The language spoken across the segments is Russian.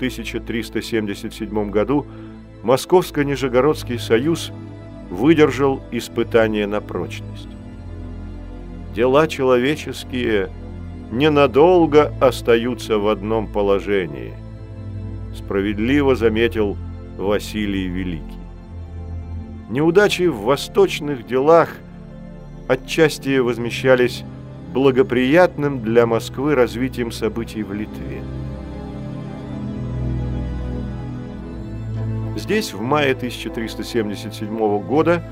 1377 году Московско-Нижегородский союз выдержал испытание на прочность. Дела человеческие ненадолго остаются в одном положении, справедливо заметил Василий Великий. Неудачи в восточных делах отчасти возмещались благоприятным для Москвы развитием событий в Литве. Здесь в мае 1377 года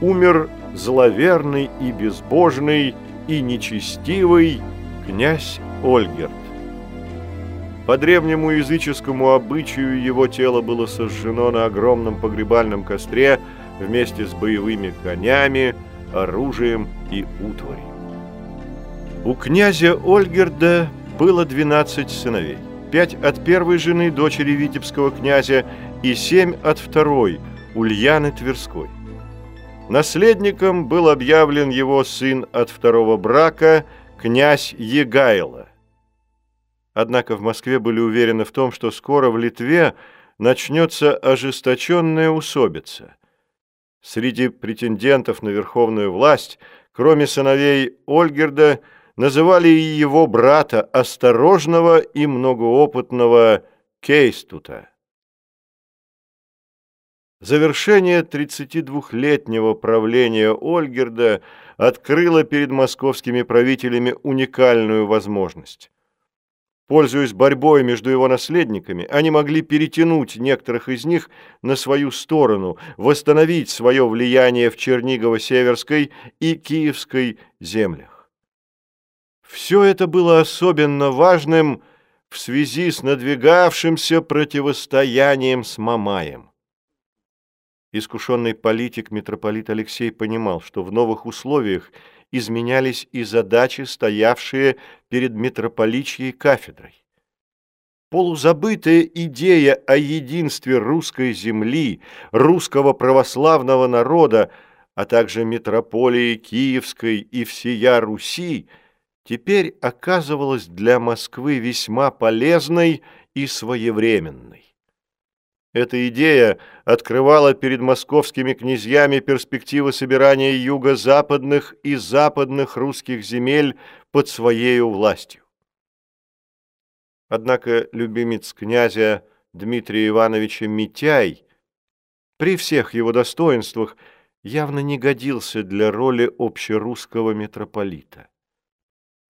умер зловерный и безбожный и нечестивый князь Ольгерт. По древнему языческому обычаю его тело было сожжено на огромном погребальном костре вместе с боевыми конями, оружием и утварью. У князя Ольгерда было 12 сыновей. Пять от первой жены, дочери Витебского князя, и семь от второй, Ульяны Тверской. Наследником был объявлен его сын от второго брака, князь Егайло. Однако в Москве были уверены в том, что скоро в Литве начнется ожесточенная усобица. Среди претендентов на верховную власть, кроме сыновей Ольгерда, называли и его брата, осторожного и многоопытного Кейстута. Завершение 32-летнего правления Ольгерда открыло перед московскими правителями уникальную возможность. Пользуясь борьбой между его наследниками, они могли перетянуть некоторых из них на свою сторону, восстановить свое влияние в Чернигово-Северской и Киевской землях. Все это было особенно важным в связи с надвигавшимся противостоянием с Мамаем. Искушенный политик митрополит Алексей понимал, что в новых условиях изменялись и задачи, стоявшие перед митрополичьей кафедрой. Полузабытая идея о единстве русской земли, русского православного народа, а также митрополии Киевской и всея Руси, теперь оказывалась для Москвы весьма полезной и своевременной. Эта идея открывала перед московскими князьями перспективы собирания юго-западных и западных русских земель под своей властью. Однако любимец князя Дмитрия Ивановича Митяй при всех его достоинствах явно не годился для роли общерусского митрополита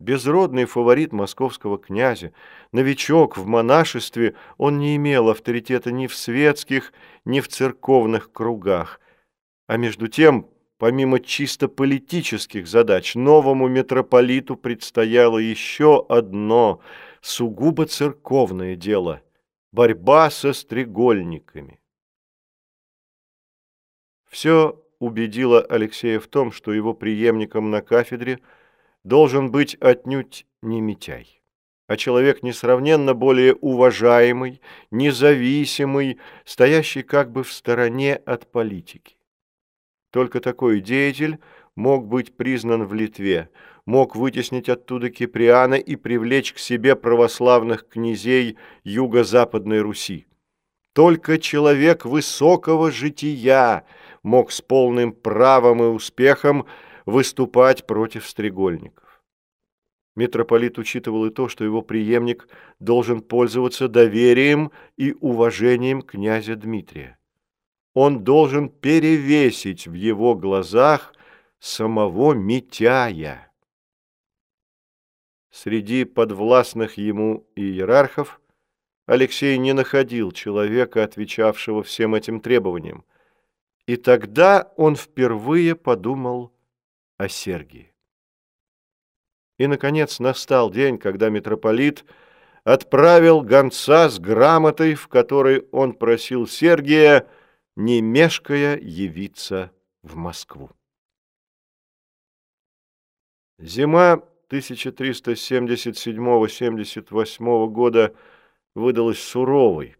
безродный фаворит московского князя, новичок в монашестве, он не имел авторитета ни в светских, ни в церковных кругах. А между тем, помимо чисто политических задач, новому митрополиту предстояло еще одно сугубо церковное дело – борьба со стрегольниками. Все убедило Алексея в том, что его преемником на кафедре – должен быть отнюдь не Митяй, а человек несравненно более уважаемый, независимый, стоящий как бы в стороне от политики. Только такой деятель мог быть признан в Литве, мог вытеснить оттуда Киприана и привлечь к себе православных князей юго-западной Руси. Только человек высокого жития мог с полным правом и успехом выступать против стрегольников. Митрополит учитывал и то, что его преемник должен пользоваться доверием и уважением князя Дмитрия. Он должен перевесить в его глазах самого Митяя. Среди подвластных ему иерархов Алексей не находил человека, отвечавшего всем этим требованиям. И тогда он впервые подумал о Сергии. И, наконец, настал день, когда митрополит отправил гонца с грамотой, в которой он просил Сергия, не мешкая, явиться в Москву. Зима 1377-78 года выдалась суровой.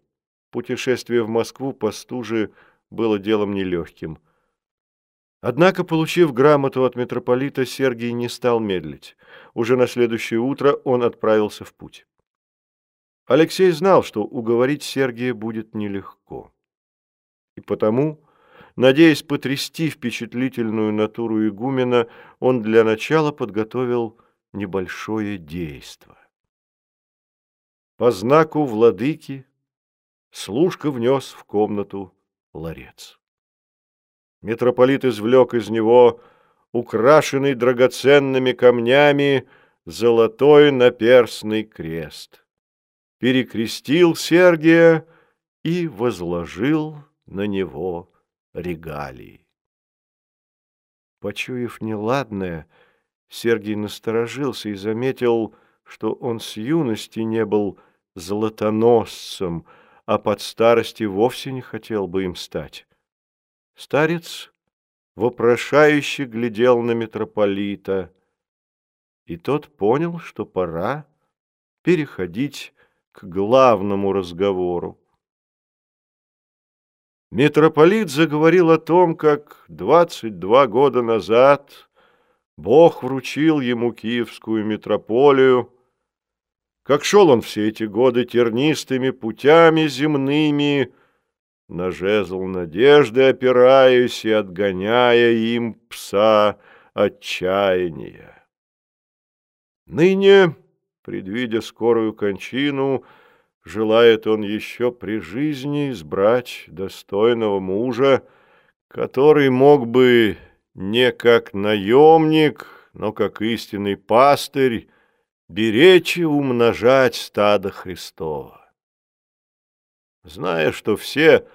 Путешествие в Москву по стуже было делом нелегким. Однако, получив грамоту от митрополита, Сергий не стал медлить. Уже на следующее утро он отправился в путь. Алексей знал, что уговорить Сергия будет нелегко. И потому, надеясь потрясти впечатлительную натуру игумена, он для начала подготовил небольшое действо. По знаку владыки служка внес в комнату ларец. Митрополит извлек из него украшенный драгоценными камнями золотой наперстный крест, перекрестил Сергия и возложил на него регалии. Почуяв неладное, Сергий насторожился и заметил, что он с юности не был золотоносцем, а под старости вовсе не хотел бы им стать. Старец вопрошающе глядел на митрополита, и тот понял, что пора переходить к главному разговору. Митрополит заговорил о том, как двадцать два года назад Бог вручил ему Киевскую митрополию, как шел он все эти годы тернистыми путями земными, на жезл надежды опираясь и отгоняя им пса отчаяния. Ныне, предвидя скорую кончину, желает он еще при жизни избрать достойного мужа, который мог бы не как наемник, но как истинный пастырь беречь и умножать стадо Христова. Зная, что все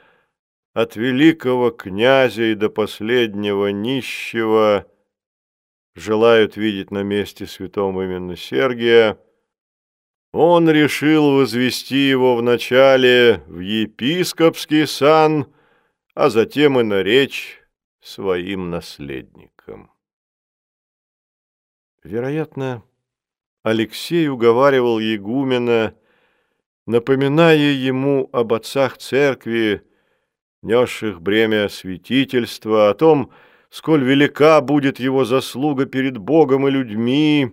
от великого князя и до последнего нищего желают видеть на месте святом именно Сергия, он решил возвести его вначале в епископский сан, а затем и наречь своим наследником. Вероятно, Алексей уговаривал Егумена, напоминая ему об отцах церкви, несших бремя святительства, о том, сколь велика будет его заслуга перед Богом и людьми,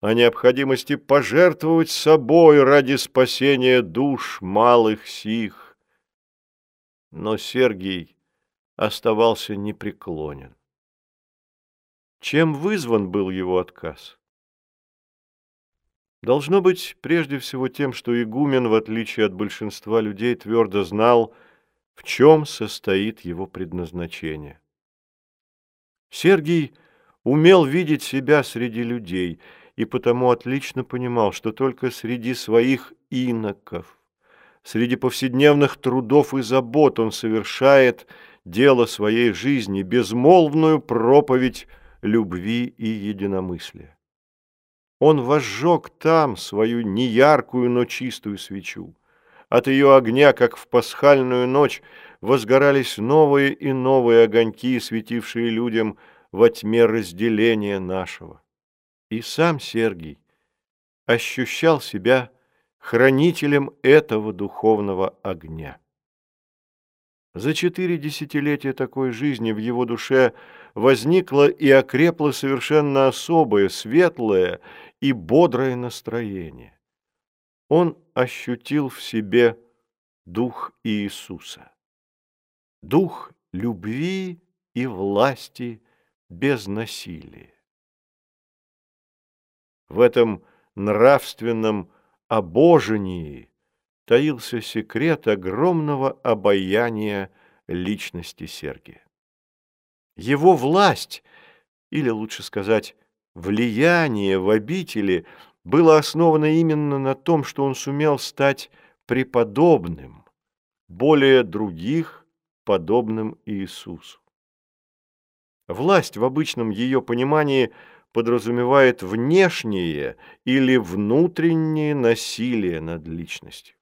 о необходимости пожертвовать собой ради спасения душ малых сих. Но Сергий оставался непреклонен. Чем вызван был его отказ? Должно быть, прежде всего тем, что игумен, в отличие от большинства людей, твердо знал, в чем состоит его предназначение. Сергий умел видеть себя среди людей и потому отлично понимал, что только среди своих иноков, среди повседневных трудов и забот он совершает дело своей жизни, безмолвную проповедь любви и единомыслия. Он возжег там свою неяркую, но чистую свечу. От ее огня, как в пасхальную ночь, возгорались новые и новые огоньки, светившие людям во тьме разделения нашего. И сам Сергий ощущал себя хранителем этого духовного огня. За четыре десятилетия такой жизни в его душе возникло и окрепло совершенно особое, светлое и бодрое настроение. Он ощутил в себе дух Иисуса, дух любви и власти без насилия. В этом нравственном обожении таился секрет огромного обаяния личности Сергия. Его власть, или лучше сказать, Влияние в обители было основано именно на том, что он сумел стать преподобным, более других подобным Иисусу. Власть в обычном ее понимании подразумевает внешнее или внутреннее насилие над личностью.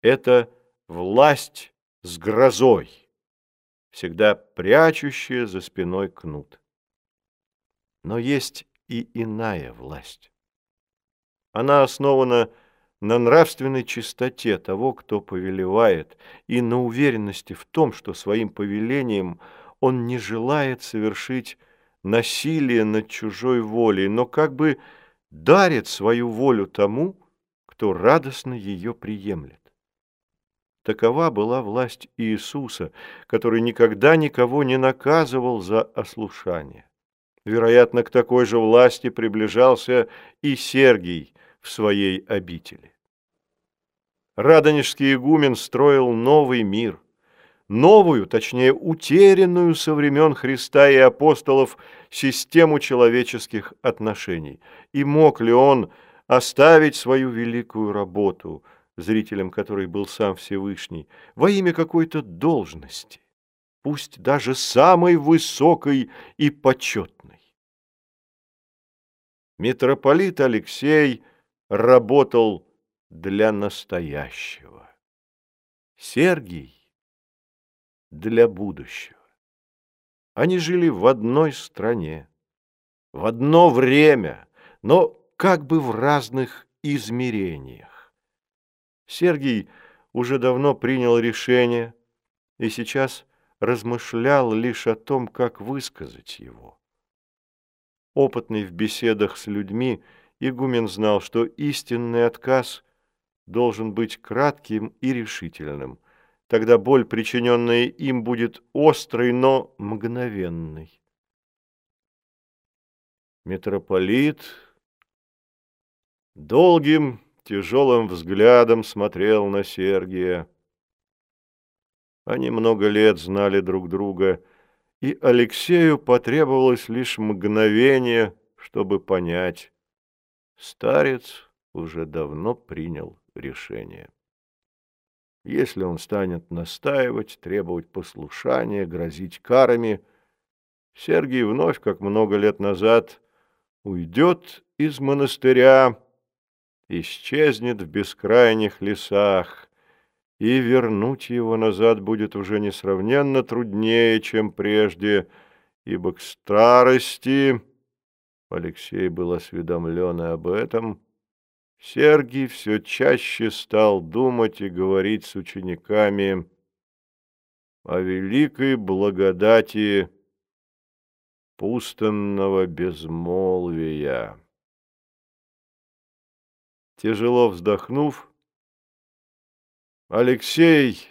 Это власть с грозой, всегда прячущая за спиной кнут. Но есть и иная власть. Она основана на нравственной чистоте того, кто повелевает, и на уверенности в том, что своим повелением он не желает совершить насилие над чужой волей, но как бы дарит свою волю тому, кто радостно ее приемлет. Такова была власть Иисуса, который никогда никого не наказывал за ослушание. Вероятно, к такой же власти приближался и Сергий в своей обители. Радонежский игумен строил новый мир, новую, точнее утерянную со времен Христа и апостолов систему человеческих отношений. И мог ли он оставить свою великую работу, зрителем которой был сам Всевышний, во имя какой-то должности, пусть даже самой высокой и почетной? Митрополит Алексей работал для настоящего. Сергий для будущего. Они жили в одной стране, в одно время, но как бы в разных измерениях. Сергий уже давно принял решение и сейчас размышлял лишь о том, как высказать его. Опытный в беседах с людьми, игумен знал, что истинный отказ должен быть кратким и решительным. Тогда боль, причиненная им, будет острой, но мгновенной. Митрополит долгим тяжелым взглядом смотрел на Сергия. Они много лет знали друг друга, и Алексею потребовалось лишь мгновение, чтобы понять. Старец уже давно принял решение. Если он станет настаивать, требовать послушания, грозить карами, Сергий вновь, как много лет назад, уйдет из монастыря, исчезнет в бескрайних лесах, и вернуть его назад будет уже несравненно труднее, чем прежде, ибо к старости, Алексей был осведомлен и об этом, Сергий все чаще стал думать и говорить с учениками о великой благодати пустынного безмолвия. Тяжело вздохнув, Алексей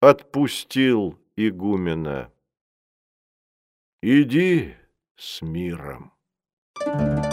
отпустил игумена. «Иди с миром». Thank you.